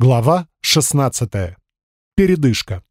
Глава 16. Передышка.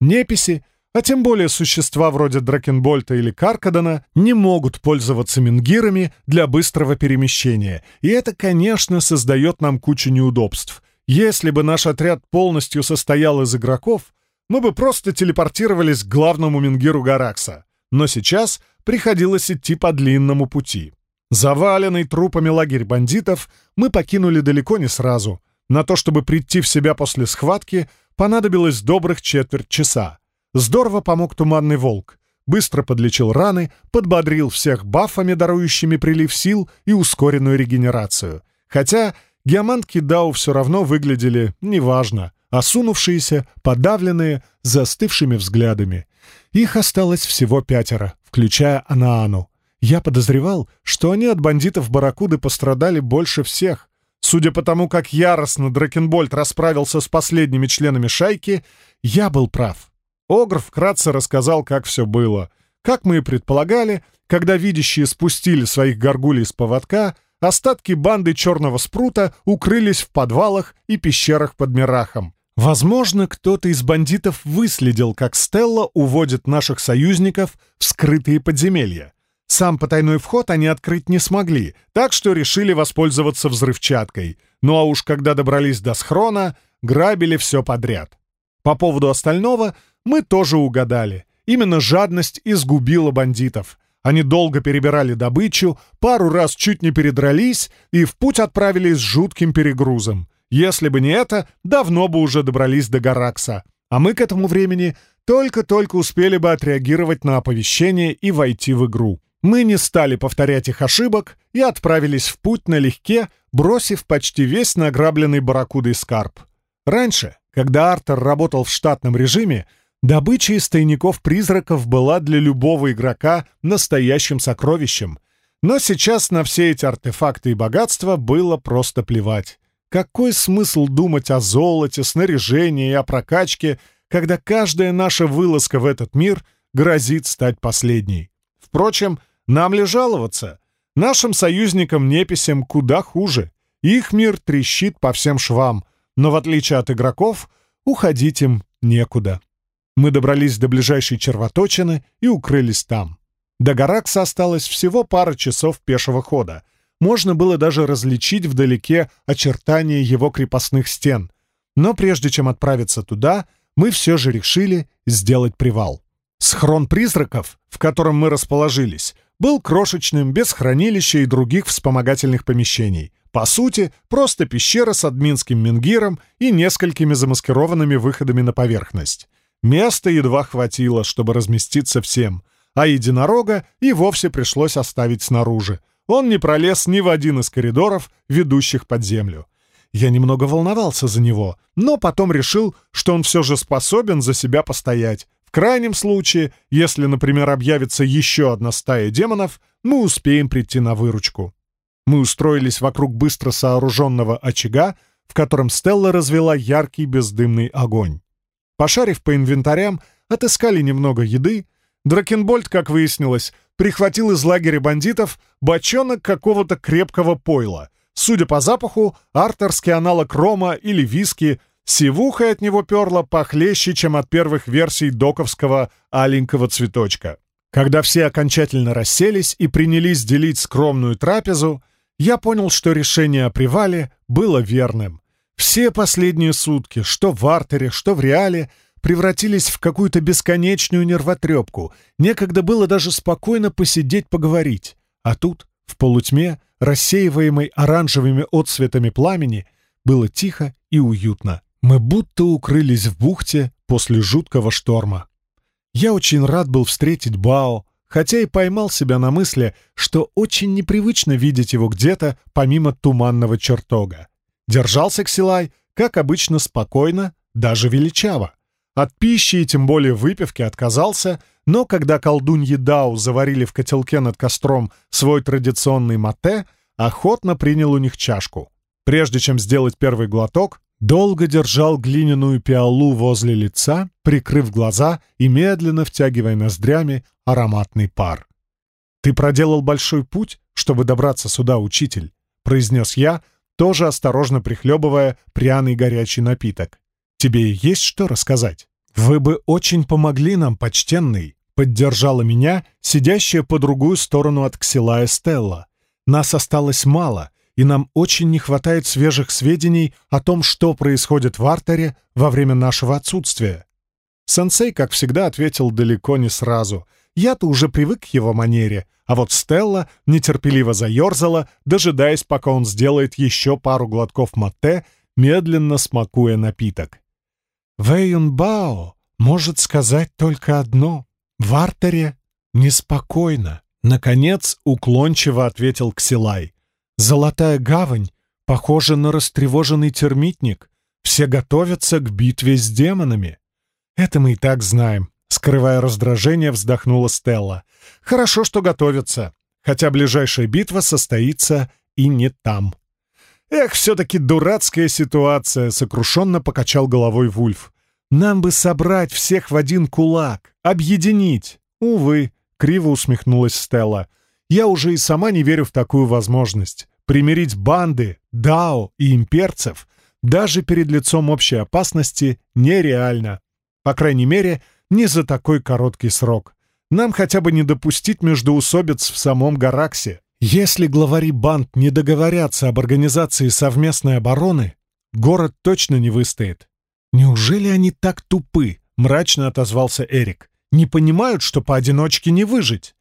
Неписи, а тем более существа вроде Дракенбольта или Каркадана, не могут пользоваться мингирами для быстрого перемещения, и это, конечно, создает нам кучу неудобств. Если бы наш отряд полностью состоял из игроков, мы бы просто телепортировались к главному мингиру Гаракса. Но сейчас приходилось идти по длинному пути. Заваленный трупами лагерь бандитов мы покинули далеко не сразу. На то, чтобы прийти в себя после схватки, понадобилось добрых четверть часа. Здорово помог туманный волк. Быстро подлечил раны, подбодрил всех бафами, дарующими прилив сил и ускоренную регенерацию. Хотя геомантки Дау все равно выглядели неважно, осунувшиеся, подавленные, застывшими взглядами. Их осталось всего пятеро, включая Анаану. Я подозревал, что они от бандитов Баракуды пострадали больше всех. Судя по тому, как яростно Дракенбольд расправился с последними членами шайки, я был прав. Огр вкратце рассказал, как все было. Как мы и предполагали, когда видящие спустили своих горгулей с поводка, остатки банды Черного Спрута укрылись в подвалах и пещерах под Мирахом. Возможно, кто-то из бандитов выследил, как Стелла уводит наших союзников в скрытые подземелья. Сам потайной вход они открыть не смогли, так что решили воспользоваться взрывчаткой. Ну а уж когда добрались до схрона, грабили все подряд. По поводу остального мы тоже угадали. Именно жадность изгубила бандитов. Они долго перебирали добычу, пару раз чуть не передрались и в путь отправились с жутким перегрузом. Если бы не это, давно бы уже добрались до Гаракса. А мы к этому времени только-только успели бы отреагировать на оповещение и войти в игру. Мы не стали повторять их ошибок и отправились в путь налегке, бросив почти весь награбленный барракудой скарб. Раньше, когда Артер работал в штатном режиме, добыча из тайников призраков была для любого игрока настоящим сокровищем. Но сейчас на все эти артефакты и богатства было просто плевать. Какой смысл думать о золоте, снаряжении и о прокачке, когда каждая наша вылазка в этот мир грозит стать последней? Впрочем, нам ли жаловаться? Нашим союзникам-неписям куда хуже. Их мир трещит по всем швам, но в отличие от игроков, уходить им некуда. Мы добрались до ближайшей червоточины и укрылись там. До Гаракса осталось всего пара часов пешего хода. Можно было даже различить вдалеке очертания его крепостных стен. Но прежде чем отправиться туда, мы все же решили сделать привал. Схрон призраков, в котором мы расположились, был крошечным, без хранилища и других вспомогательных помещений. По сути, просто пещера с админским мингиром и несколькими замаскированными выходами на поверхность. Места едва хватило, чтобы разместиться всем, а единорога и вовсе пришлось оставить снаружи. Он не пролез ни в один из коридоров, ведущих под землю. Я немного волновался за него, но потом решил, что он все же способен за себя постоять, в крайнем случае, если, например, объявится еще одна стая демонов, мы успеем прийти на выручку. Мы устроились вокруг быстро сооруженного очага, в котором Стелла развела яркий бездымный огонь. Пошарив по инвентарям, отыскали немного еды. Дракенбольд, как выяснилось, прихватил из лагеря бандитов бочонок какого-то крепкого пойла. Судя по запаху, артерский аналог рома или виски, Сивухой от него перла похлеще, чем от первых версий доковского аленького цветочка. Когда все окончательно расселись и принялись делить скромную трапезу, я понял, что решение о привале было верным. Все последние сутки, что в артере, что в реале, превратились в какую-то бесконечную нервотрепку. Некогда было даже спокойно посидеть поговорить. А тут, в полутьме, рассеиваемой оранжевыми отсветами пламени, было тихо и уютно. Мы будто укрылись в бухте после жуткого шторма. Я очень рад был встретить Бао, хотя и поймал себя на мысли, что очень непривычно видеть его где-то помимо туманного чертога. Держался Ксилай, как обычно, спокойно, даже величаво. От пищи и тем более выпивки отказался, но когда колдуньи Дау заварили в котелке над костром свой традиционный мате, охотно принял у них чашку. Прежде чем сделать первый глоток, долго держал глиняную пиалу возле лица, прикрыв глаза и медленно втягивая ноздрями ароматный пар. «Ты проделал большой путь, чтобы добраться сюда, учитель», — произнес я, тоже осторожно прихлебывая пряный горячий напиток. «Тебе есть что рассказать?» «Вы бы очень помогли нам, почтенный», — поддержала меня, сидящая по другую сторону от Ксилая Стелла. «Нас осталось мало, и нам очень не хватает свежих сведений о том, что происходит в Артере во время нашего отсутствия». Сенсей, как всегда, ответил далеко не сразу. Я-то уже привык к его манере, а вот Стелла нетерпеливо заерзала, дожидаясь, пока он сделает еще пару глотков мате, медленно смакуя напиток. Вэйюнбао может сказать только одно. В артере неспокойно. Наконец уклончиво ответил Ксилай. Золотая гавань похожа на растревоженный термитник. Все готовятся к битве с демонами. Это мы и так знаем. Скрывая раздражение, вздохнула Стелла. «Хорошо, что готовятся, хотя ближайшая битва состоится и не там». «Эх, все-таки дурацкая ситуация», — сокрушенно покачал головой Вульф. «Нам бы собрать всех в один кулак, объединить». «Увы», — криво усмехнулась Стелла. «Я уже и сама не верю в такую возможность. Примирить банды, дао и имперцев даже перед лицом общей опасности нереально. По крайней мере, — не за такой короткий срок. Нам хотя бы не допустить междоусобиц в самом Гараксе. Если главари банд не договорятся об организации совместной обороны, город точно не выстоит. Неужели они так тупы? Мрачно отозвался Эрик. Не понимают, что поодиночке не выжить.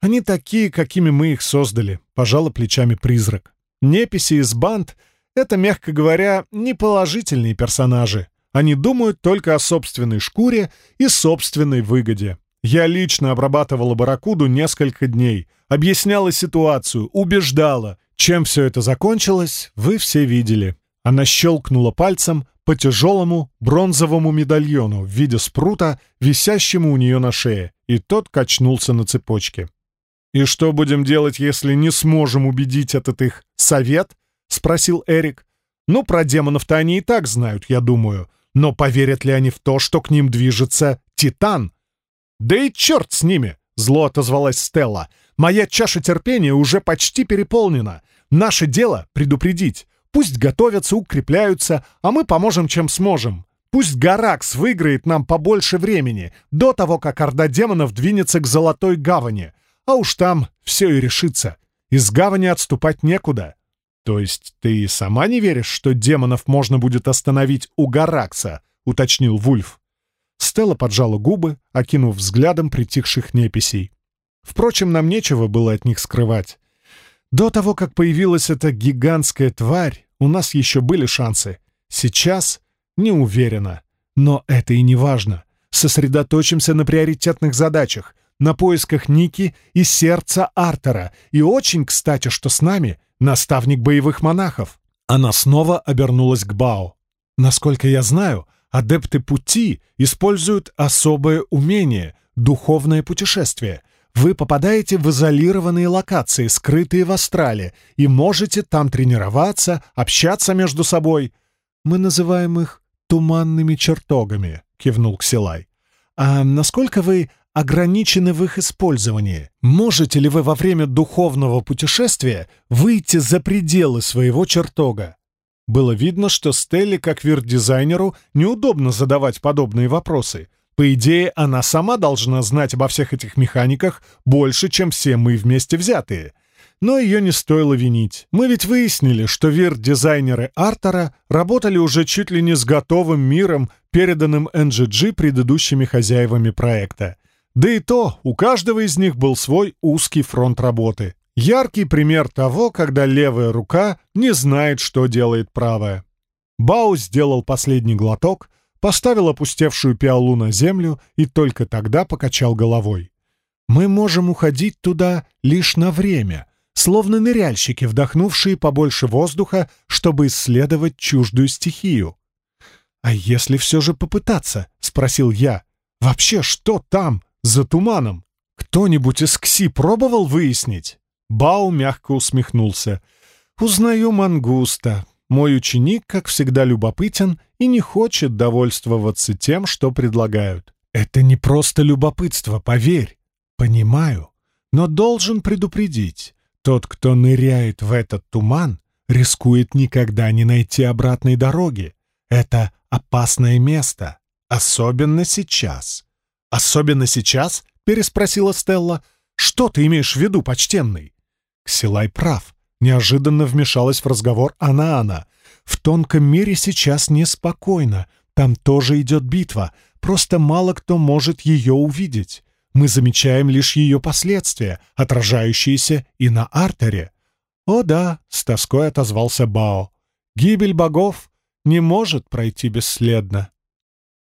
Они такие, какими мы их создали, пожала плечами призрак. Неписи из банд — это, мягко говоря, неположительные персонажи. Они думают только о собственной шкуре и собственной выгоде. Я лично обрабатывала барракуду несколько дней, объясняла ситуацию, убеждала. Чем все это закончилось, вы все видели. Она щелкнула пальцем по тяжелому бронзовому медальону в виде спрута, висящему у нее на шее, и тот качнулся на цепочке. «И что будем делать, если не сможем убедить этот их совет?» — спросил Эрик. «Ну, про демонов-то они и так знают, я думаю. Но поверят ли они в то, что к ним движется Титан? «Да и черт с ними!» — зло отозвалась Стелла. «Моя чаша терпения уже почти переполнена. Наше дело — предупредить. Пусть готовятся, укрепляются, а мы поможем, чем сможем. Пусть Гаракс выиграет нам побольше времени, до того, как Орда демонов двинется к Золотой Гавани. А уж там все и решится. Из Гавани отступать некуда. «То есть ты сама не веришь, что демонов можно будет остановить у Гаракса?» — уточнил Вульф. Стелла поджала губы, окинув взглядом притихших неписей. Впрочем, нам нечего было от них скрывать. До того, как появилась эта гигантская тварь, у нас еще были шансы. Сейчас не уверена. Но это и не важно. Сосредоточимся на приоритетных задачах, на поисках Ники и сердца Артера. И очень кстати, что с нами наставник боевых монахов. Она снова обернулась к Бао. Насколько я знаю, адепты пути используют особое умение — духовное путешествие. Вы попадаете в изолированные локации, скрытые в астрале, и можете там тренироваться, общаться между собой. Мы называем их «туманными чертогами», — кивнул Ксилай. «А насколько вы ограничены в их использовании. Можете ли вы во время духовного путешествия выйти за пределы своего чертога? Было видно, что Стелле, как вирт-дизайнеру, неудобно задавать подобные вопросы. По идее, она сама должна знать обо всех этих механиках больше, чем все мы вместе взятые. Но ее не стоило винить. Мы ведь выяснили, что вирт-дизайнеры Артера работали уже чуть ли не с готовым миром, переданным NGG предыдущими хозяевами проекта. Да и то, у каждого из них был свой узкий фронт работы. Яркий пример того, когда левая рука не знает, что делает правая. Бау сделал последний глоток, поставил опустевшую пиалу на землю и только тогда покачал головой. «Мы можем уходить туда лишь на время», словно ныряльщики, вдохнувшие побольше воздуха, чтобы исследовать чуждую стихию. «А если все же попытаться?» — спросил я. «Вообще, что там?» За туманом. Кто-нибудь из КСИ пробовал выяснить?» Бау мягко усмехнулся. «Узнаю мангуста. Мой ученик, как всегда, любопытен и не хочет довольствоваться тем, что предлагают. Это не просто любопытство, поверь. Понимаю. Но должен предупредить. Тот, кто ныряет в этот туман, рискует никогда не найти обратной дороги. Это опасное место, особенно сейчас. «Особенно сейчас?» — переспросила Стелла. «Что ты имеешь в виду, почтенный?» Ксилай прав. Неожиданно вмешалась в разговор Анаана. «В тонком мире сейчас неспокойно. Там тоже идет битва. Просто мало кто может ее увидеть. Мы замечаем лишь ее последствия, отражающиеся и на артере. «О да», — с тоской отозвался Бао, — «гибель богов не может пройти бесследно».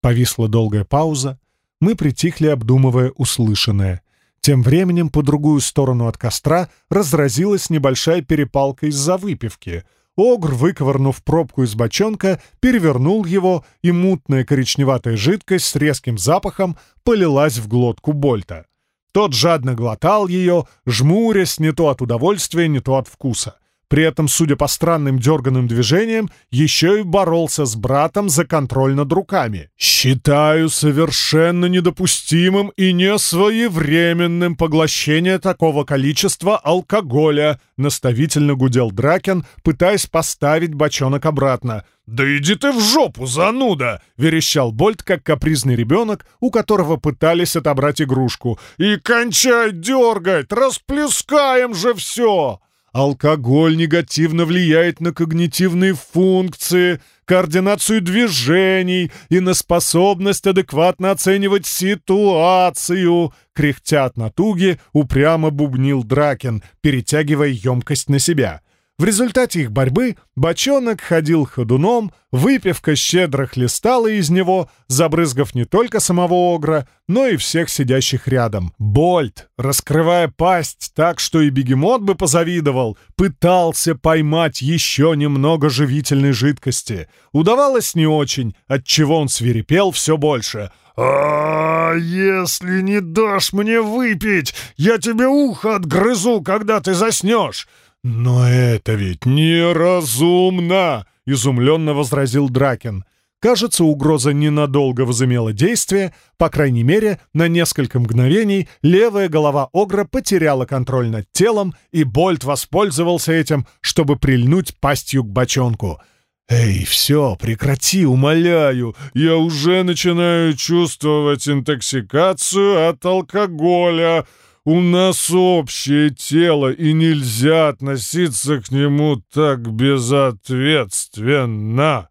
Повисла долгая пауза. Мы притихли, обдумывая услышанное. Тем временем по другую сторону от костра разразилась небольшая перепалка из-за выпивки. Огр, выковырнув пробку из бочонка, перевернул его, и мутная коричневатая жидкость с резким запахом полилась в глотку Больта. Тот жадно глотал ее, жмурясь не то от удовольствия, не то от вкуса. При этом, судя по странным дерганным движениям, еще и боролся с братом за контроль над руками. «Считаю совершенно недопустимым и несвоевременным поглощение такого количества алкоголя», наставительно гудел Дракен, пытаясь поставить бочонок обратно. «Да иди ты в жопу, зануда!» — верещал Больт, как капризный ребенок, у которого пытались отобрать игрушку. «И кончай дергать! Расплескаем же все!» Алкоголь негативно влияет на когнитивные функции, координацию движений и на способность адекватно оценивать ситуацию. Кряхтя от натуги, упрямо бубнил Дракен, перетягивая емкость на себя. В результате их борьбы бочонок ходил ходуном, выпивка щедро хлестала из него, забрызгав не только самого Огра, но и всех сидящих рядом. Больт, раскрывая пасть так, что и бегемот бы позавидовал, пытался поймать еще немного живительной жидкости. Удавалось не очень, отчего он свирепел все больше — «А если не дашь мне выпить, я тебе ухо отгрызу, когда ты заснешь!» «Но это ведь неразумно!» — изумленно возразил Дракен. Кажется, угроза ненадолго возымела действие, по крайней мере, на несколько мгновений левая голова Огра потеряла контроль над телом, и Больт воспользовался этим, чтобы прильнуть пастью к бочонку. «Эй, все, прекрати, умоляю, я уже начинаю чувствовать интоксикацию от алкоголя!» У нас общее тело, и нельзя относиться к нему так безответственно!»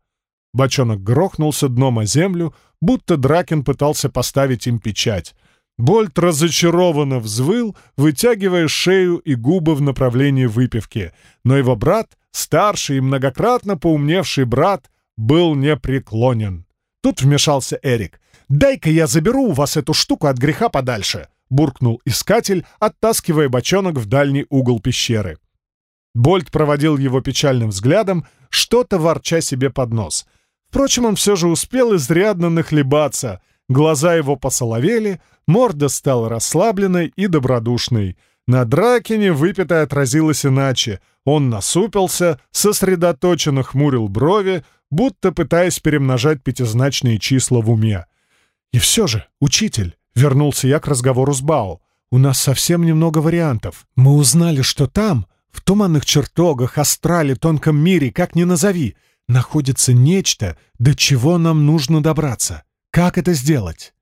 Бочонок грохнулся дном о землю, будто Дракен пытался поставить им печать. Больт разочарованно взвыл, вытягивая шею и губы в направлении выпивки. Но его брат, старший и многократно поумневший брат, был непреклонен. Тут вмешался Эрик. «Дай-ка я заберу у вас эту штуку от греха подальше!» — буркнул искатель, оттаскивая бочонок в дальний угол пещеры. Больт проводил его печальным взглядом, что-то ворча себе под нос. Впрочем, он все же успел изрядно нахлебаться. Глаза его посоловели, морда стала расслабленной и добродушной. На Дракене выпитое отразилось иначе. Он насупился, сосредоточенно хмурил брови, будто пытаясь перемножать пятизначные числа в уме. «И все же, учитель, Вернулся я к разговору с Бао. «У нас совсем немного вариантов. Мы узнали, что там, в туманных чертогах, астрале, тонком мире, как ни назови, находится нечто, до чего нам нужно добраться. Как это сделать?»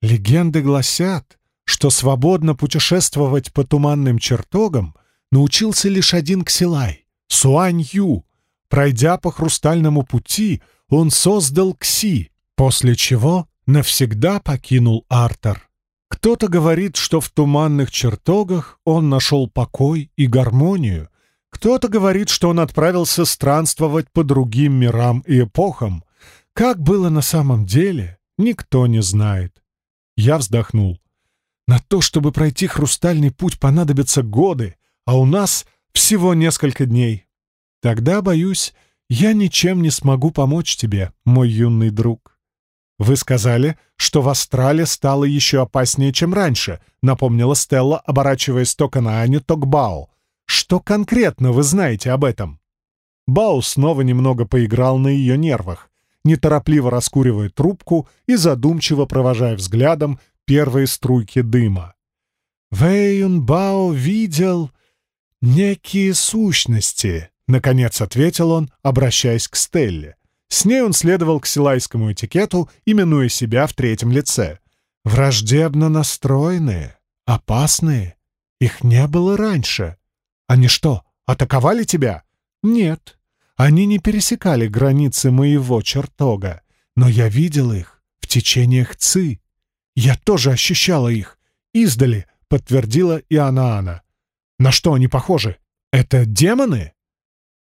Легенды гласят, что свободно путешествовать по туманным чертогам научился лишь один Ксилай — Суань Ю. Пройдя по хрустальному пути, он создал Кси, после чего навсегда покинул Артер. Кто-то говорит, что в туманных чертогах он нашел покой и гармонию. Кто-то говорит, что он отправился странствовать по другим мирам и эпохам. Как было на самом деле, никто не знает. Я вздохнул. На то, чтобы пройти хрустальный путь, понадобятся годы, а у нас всего несколько дней. Тогда, боюсь, я ничем не смогу помочь тебе, мой юный друг. «Вы сказали, что в Астрале стало еще опаснее, чем раньше», напомнила Стелла, оборачиваясь то к Анаане, то к Бао. «Что конкретно вы знаете об этом?» Бао снова немного поиграл на ее нервах, неторопливо раскуривая трубку и задумчиво провожая взглядом первые струйки дыма. Вэйюн Бао видел некие сущности, — наконец ответил он, обращаясь к Стелле. С ней он следовал к силайскому этикету, именуя себя в третьем лице. «Враждебно настроенные, опасные. Их не было раньше. Они что, атаковали тебя?» «Нет. Они не пересекали границы моего чертога, но я видел их в течениях Ци. Я тоже ощущала их. Издали», — подтвердила и Анаана. «На что они похожи? Это демоны?»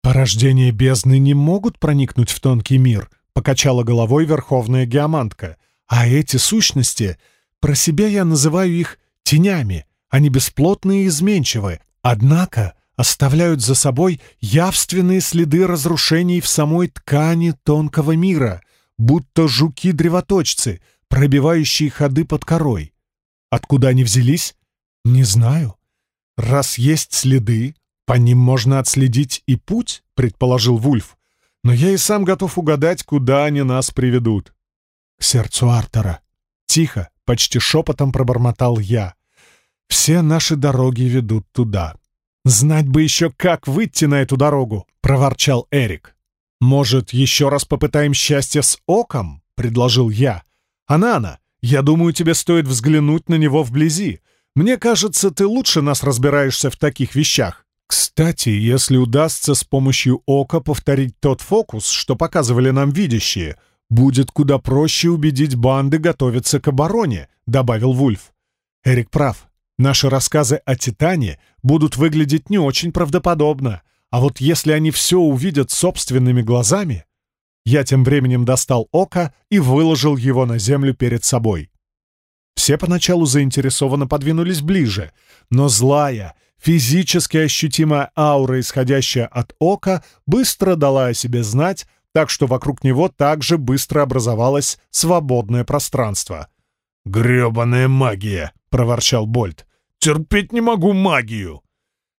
«Порождения бездны не могут проникнуть в тонкий мир», — покачала головой верховная геомантка. «А эти сущности, про себя я называю их тенями. Они бесплотные и изменчивы, однако оставляют за собой явственные следы разрушений в самой ткани тонкого мира, будто жуки-древоточцы, пробивающие ходы под корой. Откуда они взялись? Не знаю. Раз есть следы, «По ним можно отследить и путь», — предположил Вульф. «Но я и сам готов угадать, куда они нас приведут». «К сердцу Артера». Тихо, почти шепотом пробормотал я. «Все наши дороги ведут туда». «Знать бы еще, как выйти на эту дорогу», — проворчал Эрик. «Может, еще раз попытаем счастье с оком?» — предложил я. «Анана, я думаю, тебе стоит взглянуть на него вблизи. Мне кажется, ты лучше нас разбираешься в таких вещах». Кстати, если удастся с помощью ока повторить тот фокус, что показывали нам видящие, будет куда проще убедить банды готовиться к обороне, добавил Вульф. Эрик прав. Наши рассказы о Титане будут выглядеть не очень правдоподобно, а вот если они все увидят собственными глазами... Я тем временем достал око и выложил его на землю перед собой. Все поначалу заинтересованно подвинулись ближе, но злая, Физически ощутимая аура, исходящая от ока, быстро дала о себе знать, так что вокруг него также быстро образовалось свободное пространство. «Грёбаная магия!» — проворчал Больт. «Терпеть не могу магию!»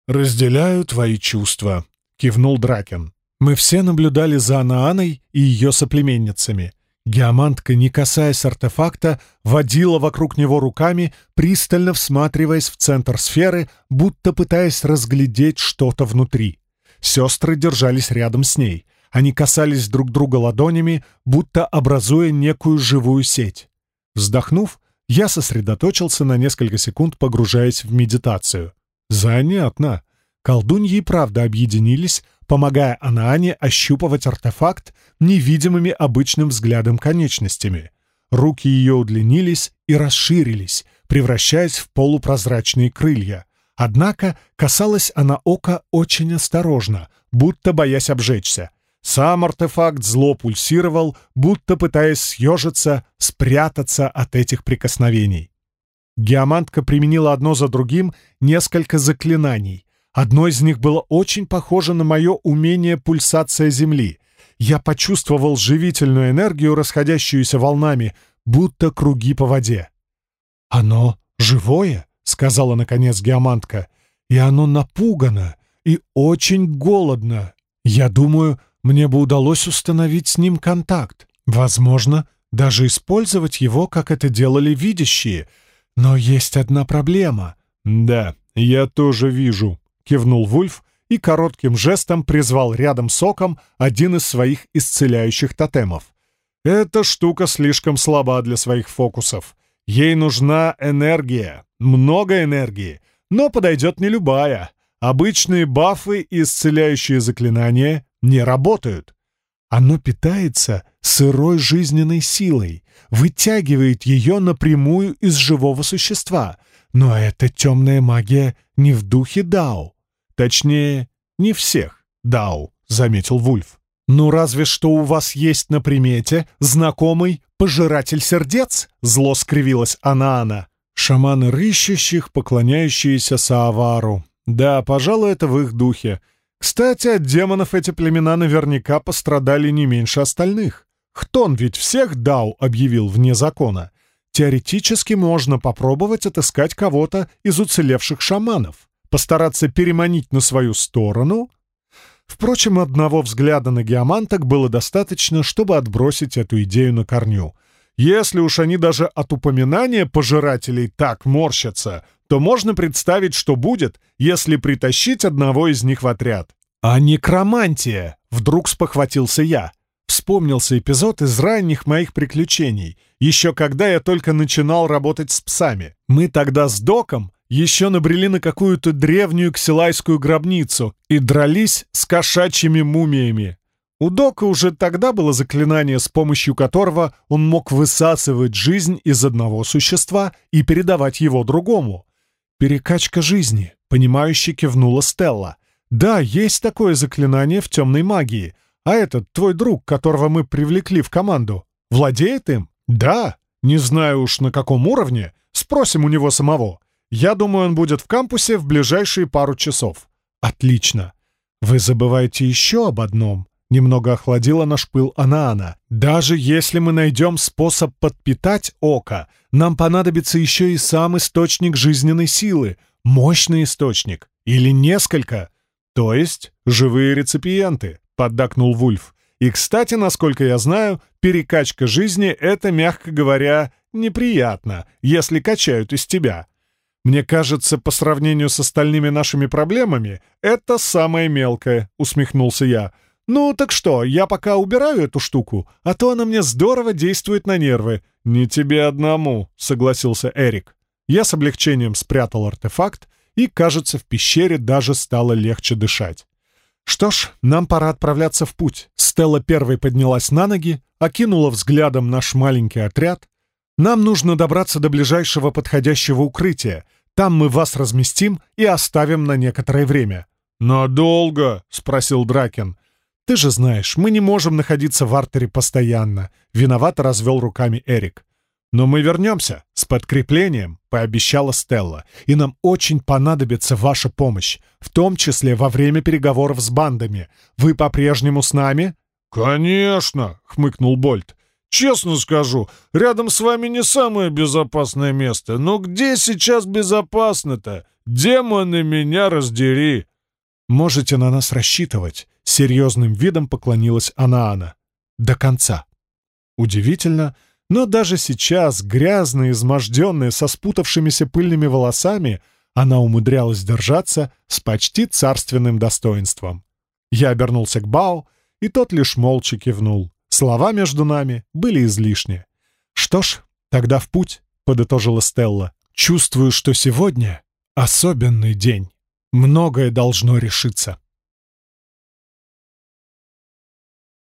«Разделяю твои чувства», — кивнул Дракен. Мы все наблюдали за Анааной и ее соплеменницами. Геомантка, не касаясь артефакта, водила вокруг него руками, пристально всматриваясь в центр сферы, будто пытаясь разглядеть что-то внутри. Сестры держались рядом с ней. Они касались друг друга ладонями, будто образуя некую живую сеть. Вздохнув, я сосредоточился на несколько секунд, погружаясь в медитацию. Занятно. Колдуньи правда объединились, помогая Анаане ощупывать артефакт невидимыми обычным взглядом конечностями. Руки ее удлинились и расширились, превращаясь в полупрозрачные крылья. Однако касалась она ока очень осторожно, будто боясь обжечься. Сам артефакт зло пульсировал, будто пытаясь съежиться, спрятаться от этих прикосновений. Геомантка применила одно за другим несколько заклинаний, Одно из них было очень похоже на мое умение пульсация Земли. Я почувствовал живительную энергию, расходящуюся волнами, будто круги по воде. «Оно живое?» — сказала наконец геомантка. «И оно напугано и очень голодно. Я думаю, мне бы удалось установить с ним контакт. Возможно, даже использовать его, как это делали видящие. Но есть одна проблема». «Да, я тоже вижу», кивнул Вульф и коротким жестом призвал рядом с оком один из своих исцеляющих тотемов. Эта штука слишком слаба для своих фокусов. Ей нужна энергия, много энергии, но подойдет не любая. Обычные бафы и исцеляющие заклинания не работают. Оно питается сырой жизненной силой, вытягивает ее напрямую из живого существа. Но эта темная магия не в духе Дао. Точнее, не всех, Дау, заметил Вульф. «Ну разве что у вас есть на примете знакомый пожиратель сердец?» — зло скривилась Анаана. «Шаманы рыщущих, поклоняющиеся Саавару. Да, пожалуй, это в их духе. Кстати, от демонов эти племена наверняка пострадали не меньше остальных. Хтон ведь всех Дау объявил вне закона. Теоретически можно попробовать отыскать кого-то из уцелевших шаманов постараться переманить на свою сторону. Впрочем, одного взгляда на геоманток было достаточно, чтобы отбросить эту идею на корню. Если уж они даже от упоминания пожирателей так морщатся, то можно представить, что будет, если притащить одного из них в отряд. «А некромантия!» — вдруг спохватился я. Вспомнился эпизод из ранних моих приключений, еще когда я только начинал работать с псами. Мы тогда с Доком еще набрели на какую-то древнюю ксилайскую гробницу и дрались с кошачьими мумиями. У Дока уже тогда было заклинание, с помощью которого он мог высасывать жизнь из одного существа и передавать его другому. «Перекачка жизни», — понимающе кивнула Стелла. «Да, есть такое заклинание в темной магии. А этот, твой друг, которого мы привлекли в команду, владеет им?» «Да. Не знаю уж на каком уровне. Спросим у него самого. Я думаю, он будет в кампусе в ближайшие пару часов». «Отлично. Вы забываете еще об одном». Немного охладила наш пыл Анаана. «Даже если мы найдем способ подпитать око, нам понадобится еще и сам источник жизненной силы, мощный источник, или несколько, то есть живые реципиенты», — поддакнул Вульф. «И, кстати, насколько я знаю, перекачка жизни — это, мягко говоря, неприятно, если качают из тебя. Мне кажется, по сравнению с остальными нашими проблемами, это самое мелкое», — усмехнулся я. «Ну, так что, я пока убираю эту штуку, а то она мне здорово действует на нервы». «Не тебе одному», — согласился Эрик. Я с облегчением спрятал артефакт, и, кажется, в пещере даже стало легче дышать. Что ж, нам пора отправляться в путь. Стелла первой поднялась на ноги, окинула взглядом наш маленький отряд. Нам нужно добраться до ближайшего подходящего укрытия. Там мы вас разместим и оставим на некоторое время. «Надолго?» — спросил Дракен. «Ты же знаешь, мы не можем находиться в артере постоянно», — виновато развел руками Эрик. «Но мы вернемся с подкреплением», — пообещала Стелла, «и нам очень понадобится ваша помощь, в том числе во время переговоров с бандами. Вы по-прежнему с нами?» «Конечно», — хмыкнул Больт. «Честно скажу, рядом с вами не самое безопасное место. Но где сейчас безопасно-то? Демоны меня раздери!» «Можете на нас рассчитывать», — серьезным видом поклонилась Анаана. «До конца». Удивительно, но даже сейчас, грязная, изможденная, со спутавшимися пыльными волосами, она умудрялась держаться с почти царственным достоинством. Я обернулся к Бао, и тот лишь молча кивнул. Слова между нами были излишни. «Что ж, тогда в путь», — подытожила Стелла. «Чувствую, что сегодня особенный день». Многое должно решиться.